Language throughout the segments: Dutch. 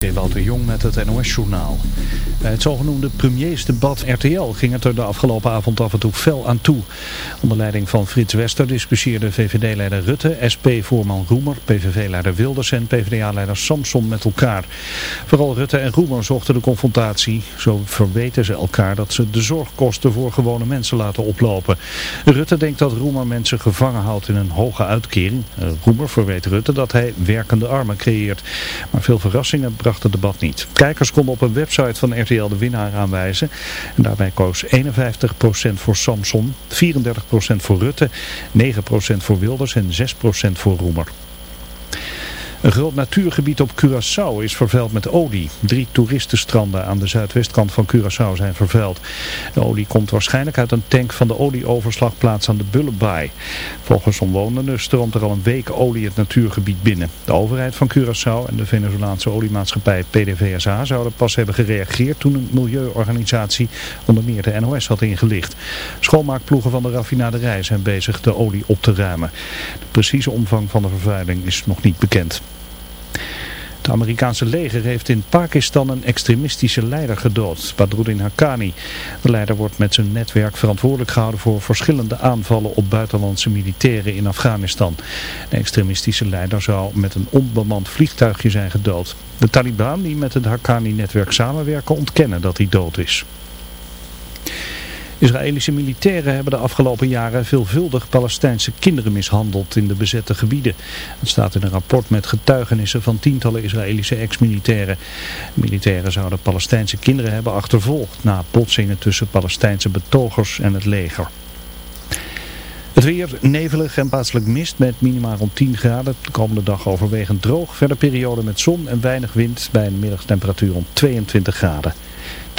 Wouter Jong met het NOS-journaal. Bij het zogenoemde premiersdebat RTL ging het er de afgelopen avond af en toe fel aan toe. Onder leiding van Frits Wester discussieerde VVD-leider Rutte, SP-voorman Roemer, PVV-leider Wilders en PvdA-leider Samson met elkaar. Vooral Rutte en Roemer zochten de confrontatie. Zo verweten ze elkaar dat ze de zorgkosten voor gewone mensen laten oplopen. Rutte denkt dat Roemer mensen gevangen houdt in een hoge uitkering. Roemer verweet Rutte dat hij werkende armen creëert. Maar veel verrassingen bracht debat niet. Kijkers konden op een website van RTL de winnaar aanwijzen. En daarbij koos 51% voor Samson, 34% voor Rutte, 9% voor Wilders en 6% voor Roemer. Een groot natuurgebied op Curaçao is vervuild met olie. Drie toeristenstranden aan de zuidwestkant van Curaçao zijn vervuild. De olie komt waarschijnlijk uit een tank van de olieoverslagplaats aan de Bullenbaai. Volgens omwonenden stroomt er al een week olie het natuurgebied binnen. De overheid van Curaçao en de Venezolaanse oliemaatschappij PDVSA zouden pas hebben gereageerd toen een milieuorganisatie onder meer de NOS had ingelicht. Schoonmaakploegen van de raffinaderij zijn bezig de olie op te ruimen. De precieze omvang van de vervuiling is nog niet bekend. Het Amerikaanse leger heeft in Pakistan een extremistische leider gedood, Badruddin Haqqani. De leider wordt met zijn netwerk verantwoordelijk gehouden voor verschillende aanvallen op buitenlandse militairen in Afghanistan. De extremistische leider zou met een onbemand vliegtuigje zijn gedood. De Taliban die met het Haqqani-netwerk samenwerken ontkennen dat hij dood is. Israëlische militairen hebben de afgelopen jaren veelvuldig Palestijnse kinderen mishandeld in de bezette gebieden. Het staat in een rapport met getuigenissen van tientallen Israëlische ex-militairen. Militairen zouden Palestijnse kinderen hebben achtervolgd na botsingen tussen Palestijnse betogers en het leger. Het weer nevelig en plaatselijk mist met minimaal rond 10 graden. De komende dag overwegend droog. Verder periode met zon en weinig wind bij een middagtemperatuur om 22 graden.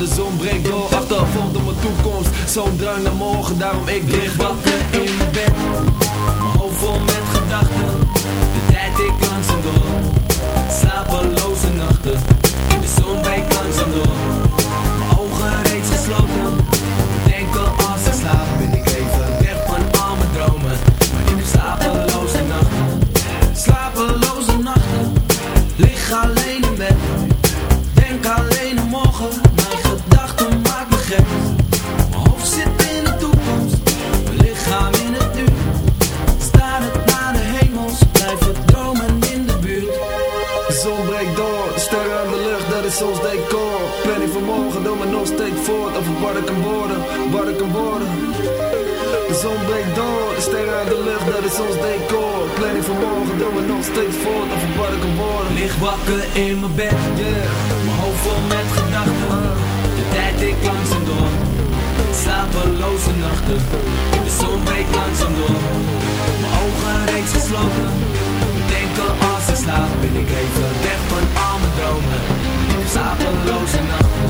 de zon breekt door Achtervolgd op mijn toekomst. Zo'n drang naar morgen, daarom ik dicht wat. doe het nog steeds voort of ik word ik Licht wakker in mijn bed, yeah. mijn hoofd vol met gedachten. De tijd ik langzaam door, slapeloze nachten. De zon breekt langzaam door, mijn ogen reeds gesloten. Denken als ik slaap ben ik even weg van al mijn dromen. Slapeloze nachten.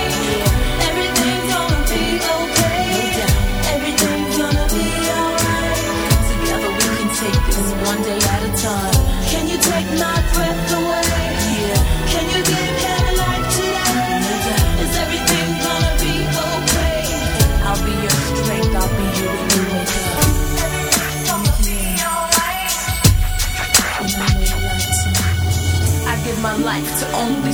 take this one day at a time. Can you take my breath away? Yeah. Can you give him life today? Yeah. Is everything gonna be okay? I'll be your strength. I'll be here when you wake up. I give my life to only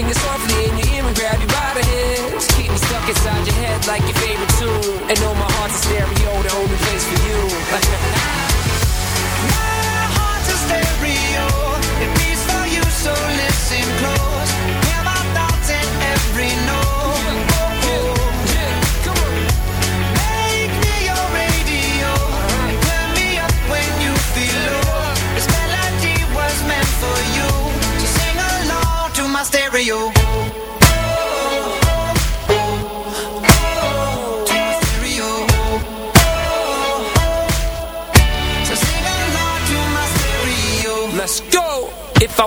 everything is on I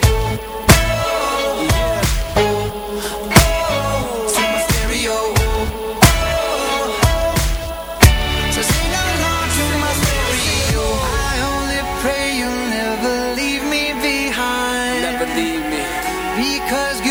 because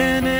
spinning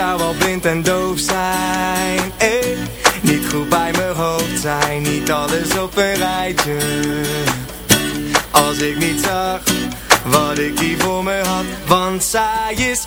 zou wel blind en doof zijn eh. Niet goed bij mijn hoofd zijn Niet alles op een rijtje Als ik niet zag Wat ik hier voor me had Want zij is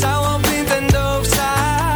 Zou al blind en doof zijn.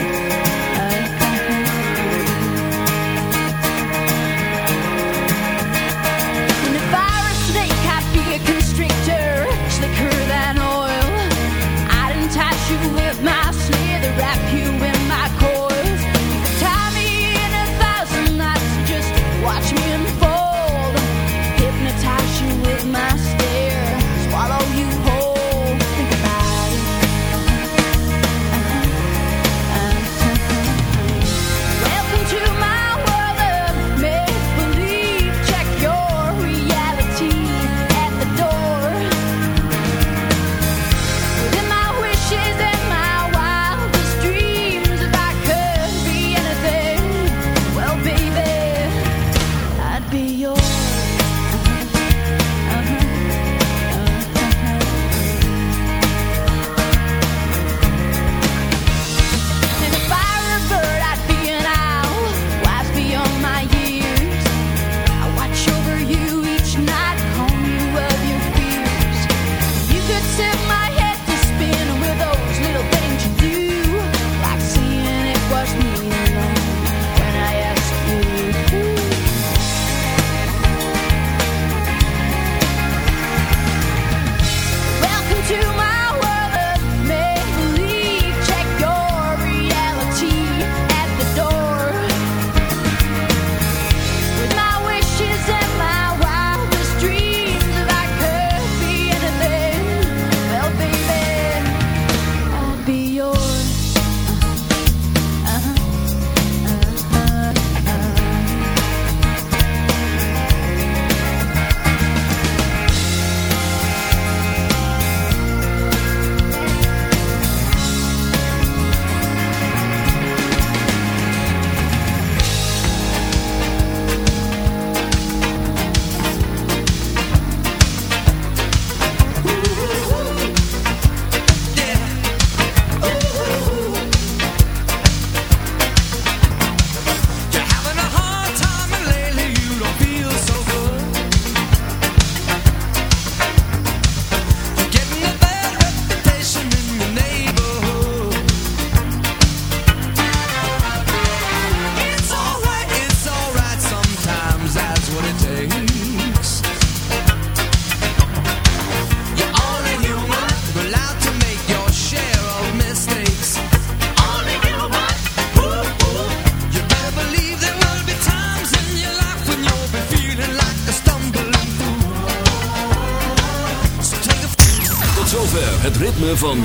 the curve.